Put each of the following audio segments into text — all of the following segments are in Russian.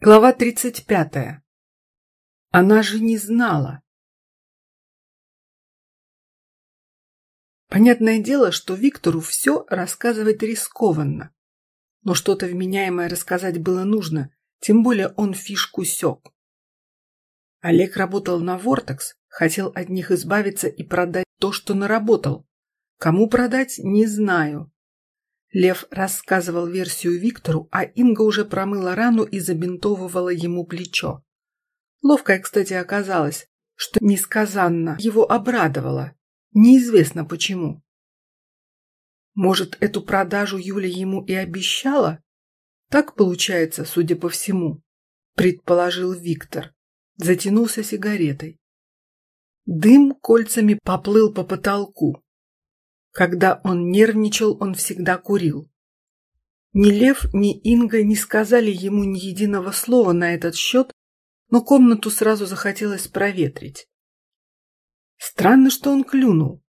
Глава 35. Она же не знала. Понятное дело, что Виктору все рассказывать рискованно. Но что-то вменяемое рассказать было нужно, тем более он фишку сёк. Олег работал на Вортекс, хотел от них избавиться и продать то, что наработал. Кому продать, не знаю. Лев рассказывал версию Виктору, а Инга уже промыла рану и забинтовывала ему плечо. Ловкая, кстати, оказалась, что несказанно его обрадовало. Неизвестно почему. Может, эту продажу Юля ему и обещала? Так получается, судя по всему, предположил Виктор. Затянулся сигаретой. Дым кольцами поплыл по потолку. Когда он нервничал, он всегда курил. Ни Лев, ни Инга не сказали ему ни единого слова на этот счет, но комнату сразу захотелось проветрить. Странно, что он клюнул.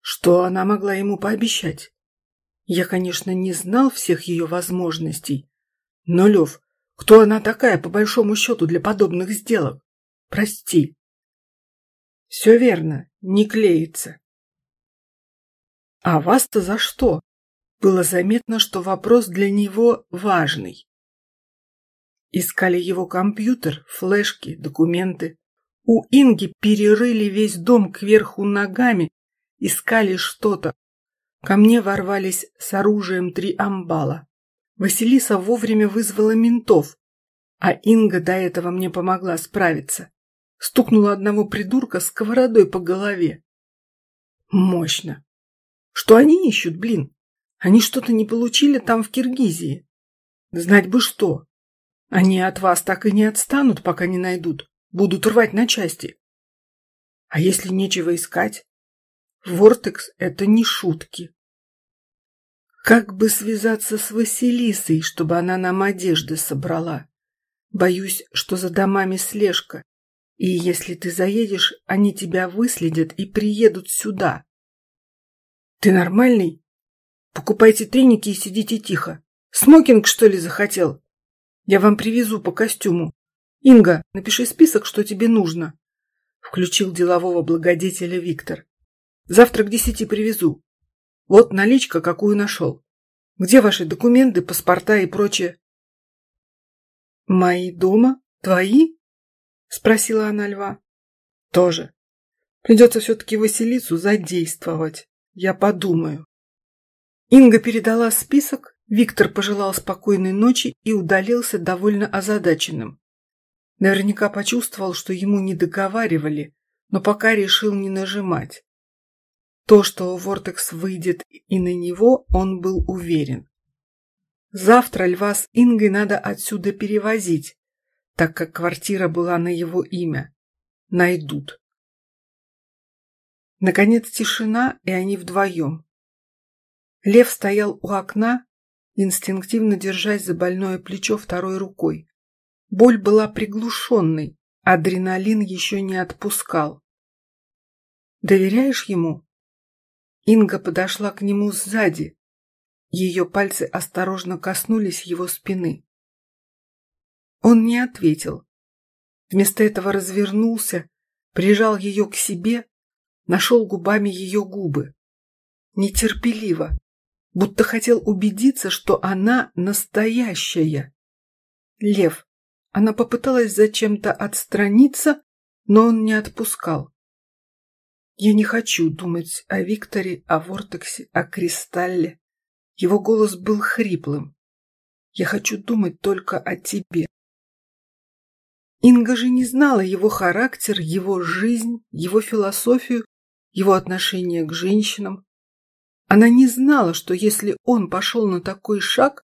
Что она могла ему пообещать? Я, конечно, не знал всех ее возможностей. Но, Лев, кто она такая, по большому счету, для подобных сделок? Прости. Все верно, не клеится. А вас-то за что? Было заметно, что вопрос для него важный. Искали его компьютер, флешки, документы. У Инги перерыли весь дом кверху ногами, искали что-то. Ко мне ворвались с оружием три амбала. Василиса вовремя вызвала ментов, а Инга до этого мне помогла справиться. Стукнула одного придурка сковородой по голове. Мощно. Что они ищут, блин? Они что-то не получили там в Киргизии. Знать бы что. Они от вас так и не отстанут, пока не найдут. Будут рвать на части. А если нечего искать? Вортекс — это не шутки. Как бы связаться с Василисой, чтобы она нам одежды собрала? Боюсь, что за домами слежка. И если ты заедешь, они тебя выследят и приедут сюда. Ты нормальный? Покупайте треники и сидите тихо. Смокинг, что ли, захотел? Я вам привезу по костюму. Инга, напиши список, что тебе нужно. Включил делового благодетеля Виктор. Завтра к десяти привезу. Вот наличка, какую нашел. Где ваши документы, паспорта и прочее? Мои дома? Твои? Спросила она льва. Тоже. Придется все-таки Василису задействовать. Я подумаю. Инга передала список, Виктор пожелал спокойной ночи и удалился довольно озадаченным. Наверняка почувствовал, что ему не договаривали, но пока решил не нажимать. То, что Вортекс выйдет и на него, он был уверен. Завтра льва с Ингой надо отсюда перевозить, так как квартира была на его имя. Найдут. Наконец тишина, и они вдвоем. Лев стоял у окна, инстинктивно держась за больное плечо второй рукой. Боль была приглушенной, адреналин еще не отпускал. «Доверяешь ему?» Инга подошла к нему сзади. Ее пальцы осторожно коснулись его спины. Он не ответил. Вместо этого развернулся, прижал ее к себе нашел губами ее губы. Нетерпеливо, будто хотел убедиться, что она настоящая. Лев. Она попыталась зачем-то отстраниться, но он не отпускал. Я не хочу думать о Викторе, о Вортексе, о Кристалле. Его голос был хриплым. Я хочу думать только о тебе. Инга же не знала его характер, его жизнь, его философию его отношение к женщинам. Она не знала, что если он пошел на такой шаг,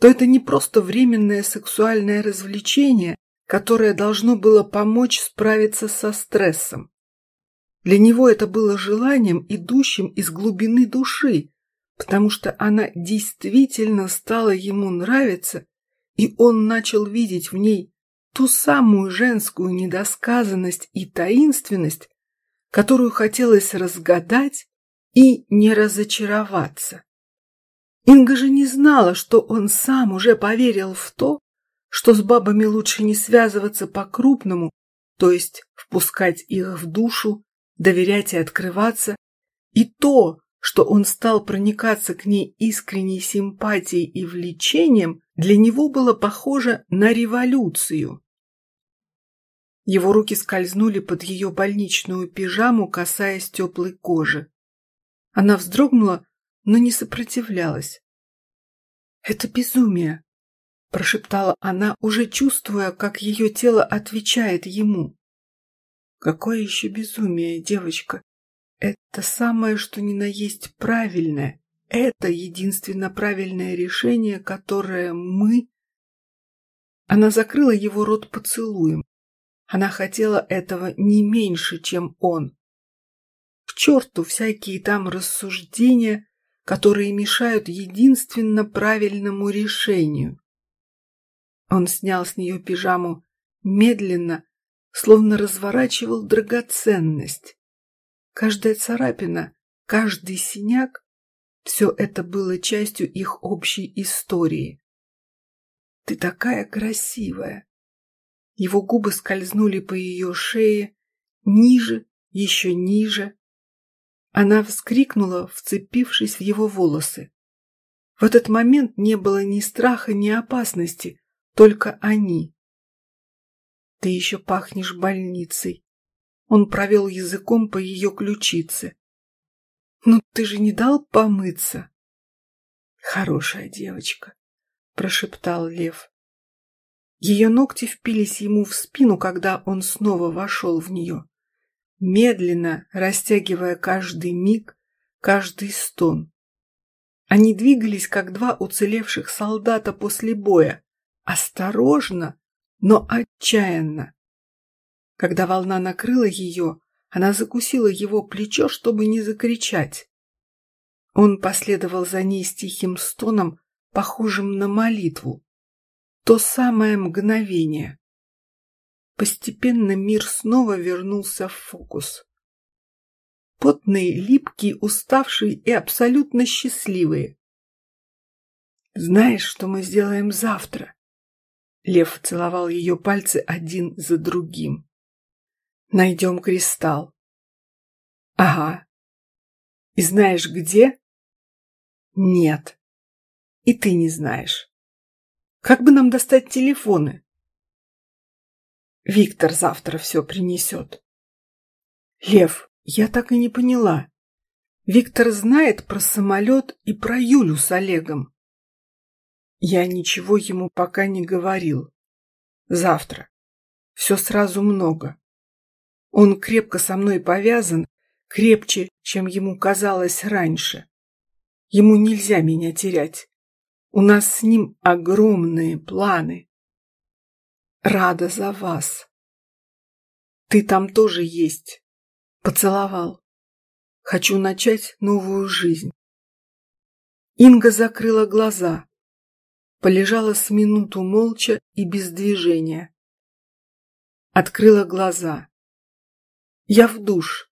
то это не просто временное сексуальное развлечение, которое должно было помочь справиться со стрессом. Для него это было желанием, идущим из глубины души, потому что она действительно стала ему нравиться, и он начал видеть в ней ту самую женскую недосказанность и таинственность, которую хотелось разгадать и не разочароваться. Инга же не знала, что он сам уже поверил в то, что с бабами лучше не связываться по-крупному, то есть впускать их в душу, доверять и открываться, и то, что он стал проникаться к ней искренней симпатией и влечением, для него было похоже на революцию. Его руки скользнули под ее больничную пижаму, касаясь теплой кожи. Она вздрогнула, но не сопротивлялась. «Это безумие!» – прошептала она, уже чувствуя, как ее тело отвечает ему. «Какое еще безумие, девочка? Это самое, что ни на есть правильное. Это единственно правильное решение, которое мы... Она закрыла его рот поцелуем. Она хотела этого не меньше, чем он. К черту всякие там рассуждения, которые мешают единственно правильному решению. Он снял с нее пижаму медленно, словно разворачивал драгоценность. Каждая царапина, каждый синяк – все это было частью их общей истории. «Ты такая красивая!» Его губы скользнули по ее шее, ниже, еще ниже. Она вскрикнула, вцепившись в его волосы. В этот момент не было ни страха, ни опасности, только они. «Ты еще пахнешь больницей», он провел языком по ее ключице. «Ну ты же не дал помыться?» «Хорошая девочка», — прошептал Лев. Ее ногти впились ему в спину, когда он снова вошел в нее, медленно растягивая каждый миг, каждый стон. Они двигались, как два уцелевших солдата после боя, осторожно, но отчаянно. Когда волна накрыла ее, она закусила его плечо, чтобы не закричать. Он последовал за ней с тихим стоном, похожим на молитву. То самое мгновение. Постепенно мир снова вернулся в фокус. Потные, липкие, уставшие и абсолютно счастливые. «Знаешь, что мы сделаем завтра?» Лев целовал ее пальцы один за другим. Найдем кристалл. Ага. И знаешь где? Нет. И ты не знаешь. Как бы нам достать телефоны? Виктор завтра все принесет. Лев, я так и не поняла. Виктор знает про самолет и про Юлю с Олегом. Я ничего ему пока не говорил. Завтра. Все сразу много. Он крепко со мной повязан, крепче, чем ему казалось раньше. Ему нельзя меня терять. У нас с ним огромные планы. Рада за вас. Ты там тоже есть. Поцеловал. Хочу начать новую жизнь. Инга закрыла глаза. Полежала с минуту молча и без движения. Открыла глаза. Я в душ.